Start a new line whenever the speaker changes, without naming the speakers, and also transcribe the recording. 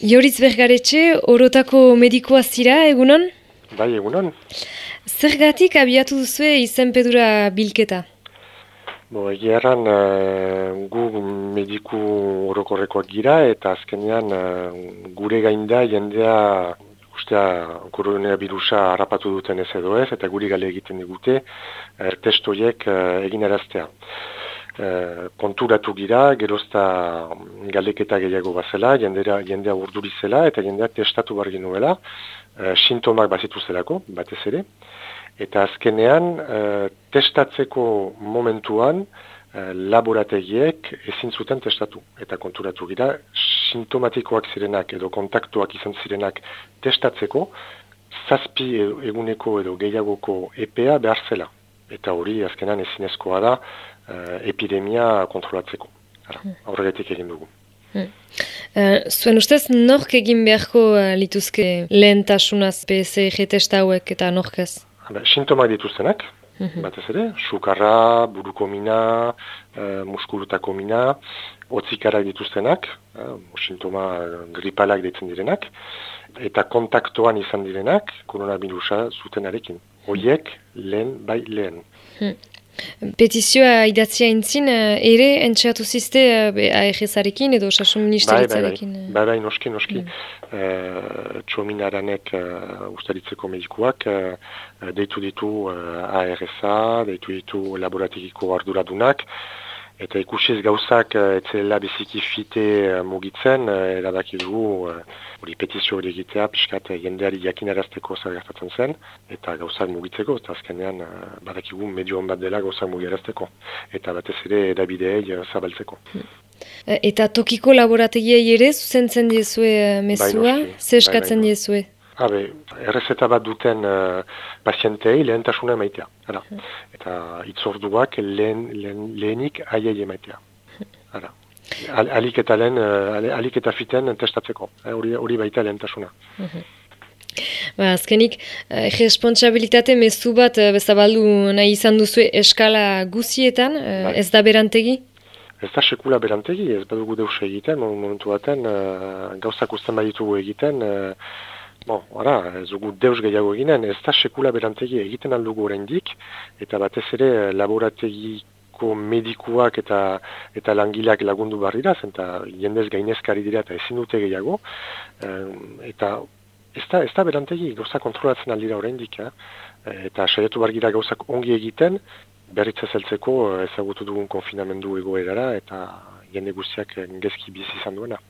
Joritz Bergaretxe, orotako medikoa zira, egunon?
Bai, egunon.
Zergatik abiatu duzue izenpedura bilketa?
Bo, egiaran uh, gu mediku orokorrekoak gira eta azkenean uh, gure gainda jendea ustea koronea birusa harrapatu duten ez edo ez eta guri gale egiten digute uh, testoiek uh, egin eraztea. Uh, konturatu gira, gerozta galeketa gehiago bazela, jendea, jendea urdurizela eta jendea testatu bar genuela, uh, sintomak bazitu zelako, batez ere. Eta azkenean, uh, testatzeko momentuan, uh, laborategiek ezin zuten testatu. Eta konturatu gira, sintomatikoak zirenak edo kontaktuak izan zirenak testatzeko, zazpi eguneko edo gehiagoko EPA behar zela. Eta hori azkenan ezinezkoa da uh, epidemia kontrolatzeko. Hmm. Horregatik egin dugu.
Hmm. Uh, zuen ustez, nork egin beharko uh, lituzke lehentasunaz PSG testa hauek eta norkez?
Sintomak dituztenak, mm -hmm. batez ere, sukarra, buruko mina, uh, muskulutako mina, otzikarak dituztenak, uh, sintoma gripalak ditzen direnak, eta kontaktoan izan direnak, koronavirusa zutenarekin. Hoiek lehen bai lehen.
Hmm. Petizioa idatzia intzin, uh, ere entxeatu zizte uh, ARS-arekin edo sasun ministeritzarekin?
Bai, bai, bai, bai, noski, noski. Mm. Uh, Txominaranek uh, ustaritzeko medikuak uh, deitu ditu uh, ARS-a, deitu ditu laborategiko arduradunak, Eta ikusiz gauzak etzela biziki fite uh, mugitzen, uh, eradaki dugu hori petizio hori egitea, piskat uh, jendeari jakinarazteko zer gertatzen zen, eta gauzak mugitzeko, eta azkenean badakigu medio hon bat dela gauzak mugiarazteko, eta batez ere edabideei uh, zabaltzeko.
Eta tokiko laborategiei ere zuzentzen diezue mesua, bai, eskatzen bai, bai, diezue?
Habe, errezeta bat duten uh, pazientei lehentasuna emaitea. Hala. Eta itzorduak lehen, lehen, lehenik aiei emaitea. Hala. Al, alik eta lehen, uh, alik eta fiten testatzeko. Eh, hori, hori baita lehentasuna.
Ba, azkenik, eh, responsabilitate mezu bat eh, bezabaldu nahi izan duzu eskala guzietan, eh, ez da berantegi?
Ez da sekula berantegi, ez badugu deus egiten, momentu baten, uh, gauzak usten baditugu egiten, Bon, ara, ez dugu deus gehiago eginen, ez da sekula berantegi egiten aldugu oraindik eta batez ere laborategiko medikuak eta eta langileak lagundu barrira, zenta jendez gainezkari dira eta ezin dute gehiago, eta ez da, ez da berantegi gauza kontrolatzen aldira oraindik, eh? eta saiatu bargira gauzak ongi egiten, berritza zeltzeko ezagutu dugun konfinamendu egoerara eta jende guztiak gezki bizi izan duena.